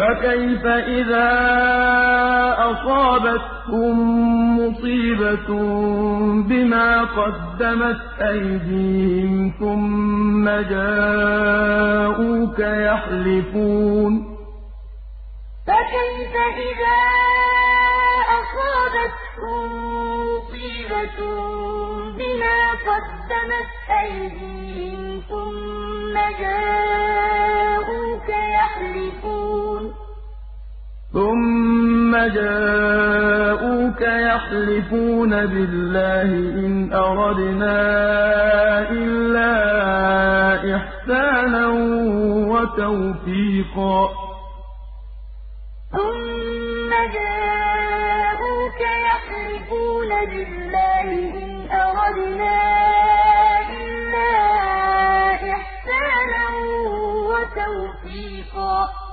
فَكَيْفَ إِذَا أَصَابَتْهُم مُّصِيبَةٌ بِمَا قَدَّمَتْ أَيْدِيهِمْ ثُمَّ جَاءُوكَ يَحْلِفُونَ؟ فَكَيْفَ إِذَا أَصَابَتْهُم مُّصِيبَةٌ بِمَا قَدَّمَتْ أَيْدِيهِمْ ثُمَّ جَاءُوكَ ثُمَّ جَاءُوكَ يَحْلِفُونَ بِاللَّهِ إِنْ أَرَدْنَا إِلَّا إِحْسَانًا وَتَوْفِيقًا. ثُمَّ جَاءُوكَ يَحْلِفُونَ بِاللَّهِ إِنْ أَرَدْنَا إِلَّا إِحْسَانًا وَتَوْفِيقًا.